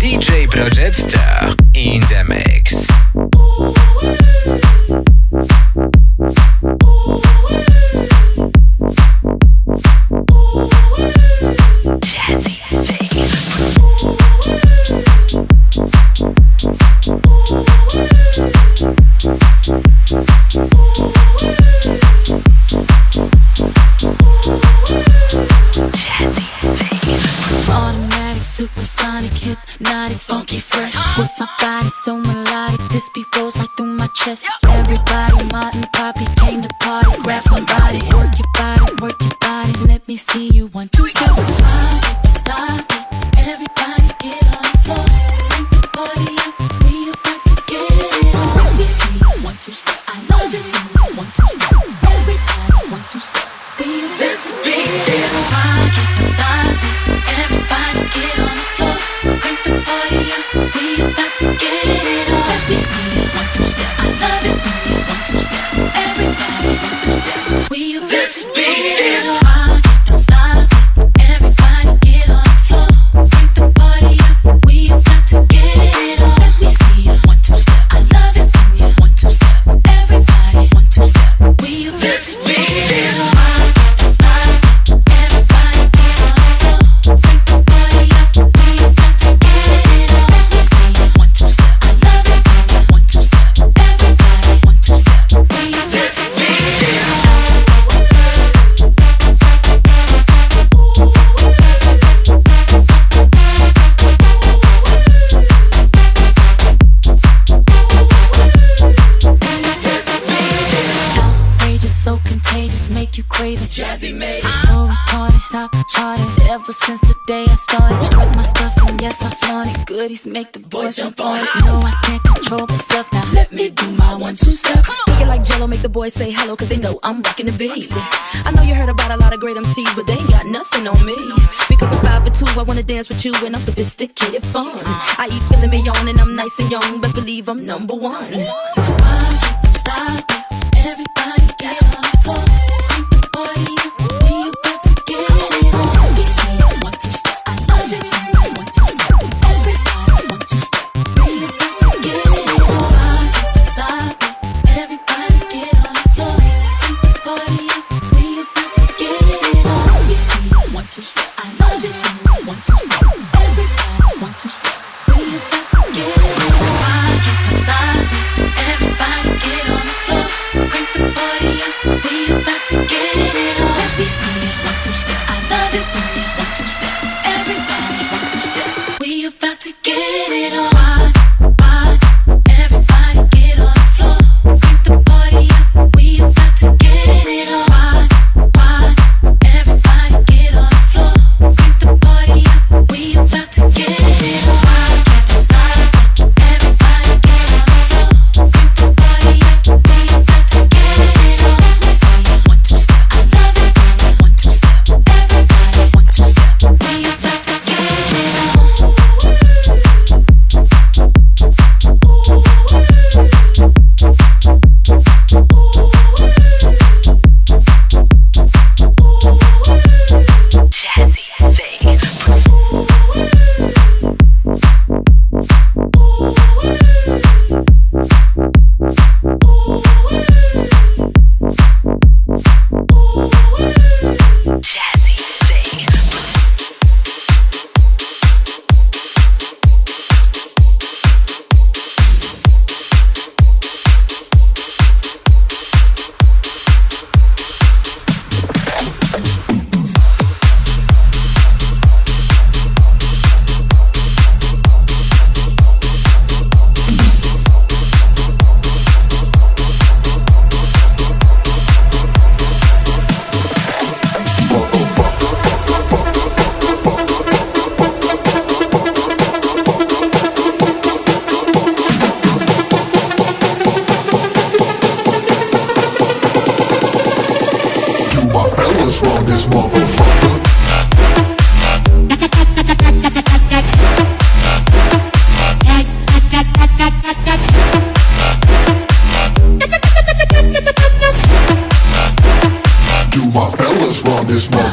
DJ Project Star in the mix. rocking the beat. I know you heard about a lot of great MCs, but they ain't got nothing on me. Because I'm five for two, I wanna dance with you, and I'm sophisticated fun. I eat filling me on, and I'm nice and young. Best believe I'm number one. Ella's run this motherfucker. Do my fellas run this motherfucker.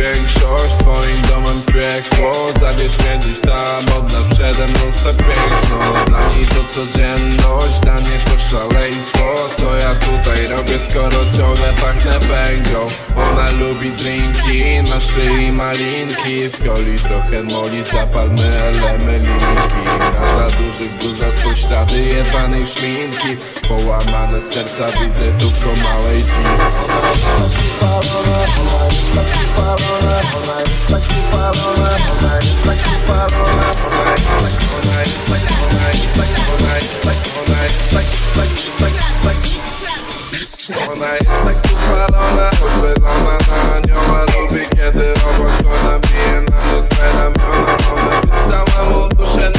Większość, twoim domem piekło. Zabierz mnie dziś tam, oddaw przede mną swe piękno Dla niej to codzienność, dla niej to szaleństwo. Co ja tutaj robię, skoro ciągle pachnę węglą Ona lubi drinki, na szyi malinki. W coli trochę moli, zapalmy elemy linki Na za dużych bluzach są ślady jebanej szminki. Połamane serca wizytówką małej dni Całemu duszę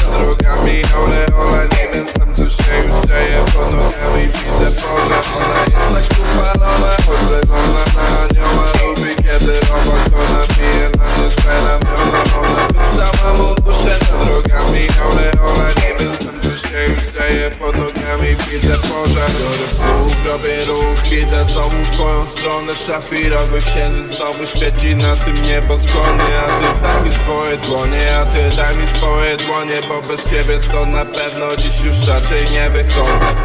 nie co się już dzieje Pod nogami widzę pole. Ona jest tak upalona, uchylona na anioła Lubi kiedy obok ona bije na mnie swe ramiona Ona wysała mu Pod nogami widzę pożar. Biorę pół, robię ruch, idę znowu w twoją stronę. Szafirowy księżyc znowu świeci na tym nieboskłonie A ty daj mi swoje dłonie, a ty daj mi swoje dłonie Bo bez ciebie stąd na pewno dziś już raczej nie wychodzę.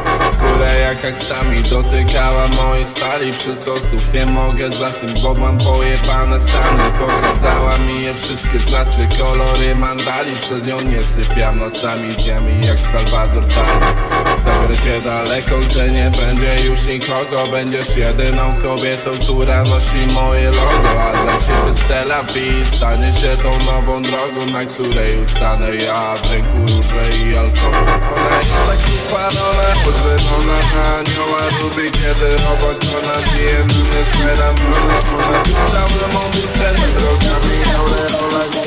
Górę jak aksami dotykała mojej stali Przez dostów nie mogę za tym, bo mam pojebane stany. Pokazała mi je wszystkie, znaczy kolory mandali. Przez nią nie sypiam nocami, dniami jak Salvador Dali Zabiorę daleko, gdzie nie będzie już nikogo. Będziesz jedyną kobietą, która nosi moje logo. A dla ciebie Stella B stanie się tą nową drogą Na której ustanę ja. W ręku róże i alkohol Ona jest tak upalona, podwyrona na anioła. Lubi kiedy obok ona bije mnie z ramiona Ona cały mądry ten drogami Ale ona nie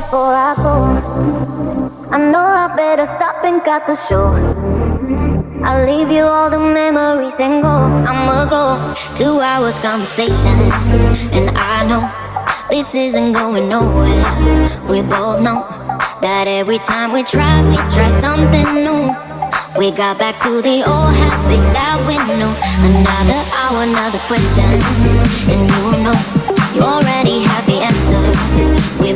before I go. I know I better stop and cut the show. I'll leave you all the memories and go. I'ma go. Two hours conversation, and I know this isn't going nowhere. We both know that every time we try, we try something new. We got back to the old habits that we knew. Another hour, another question, and you know you already have the answer. We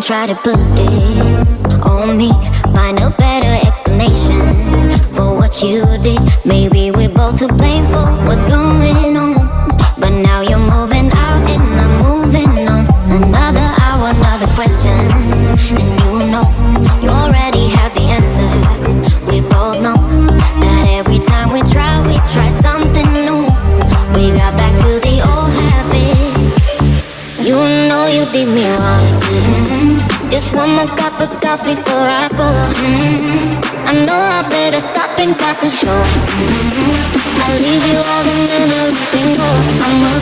try to put it on me. Find a better explanation for what you did. Maybe we're both to blame for what's going on. But now you're moving out and I'm moving on. Another hour, another question. One more cup of coffee before I go. Mm-hmm. I know I better stop and cut the show. Mm-hmm. I leave you all the memories single. I'm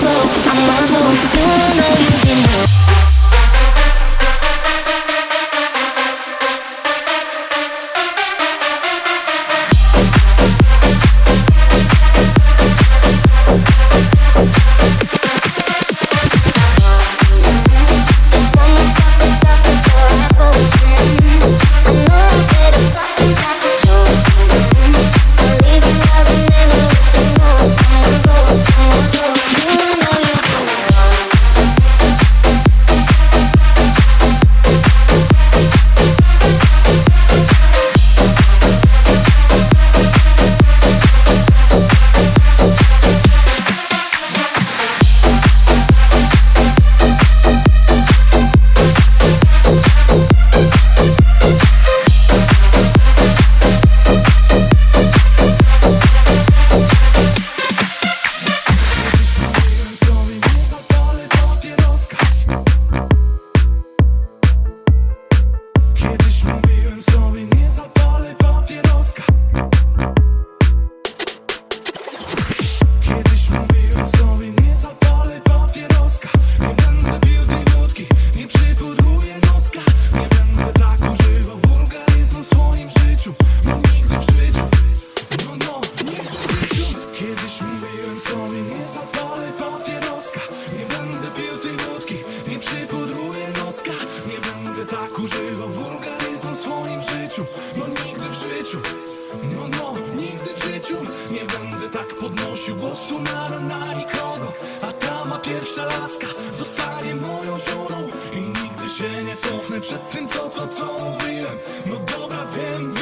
prosił głosu na na nikogo A ta ma pierwsza laska. Zostanie moją żoną I nigdy się nie cofnę przed tym co, co, co mówiłem. No dobra, wiem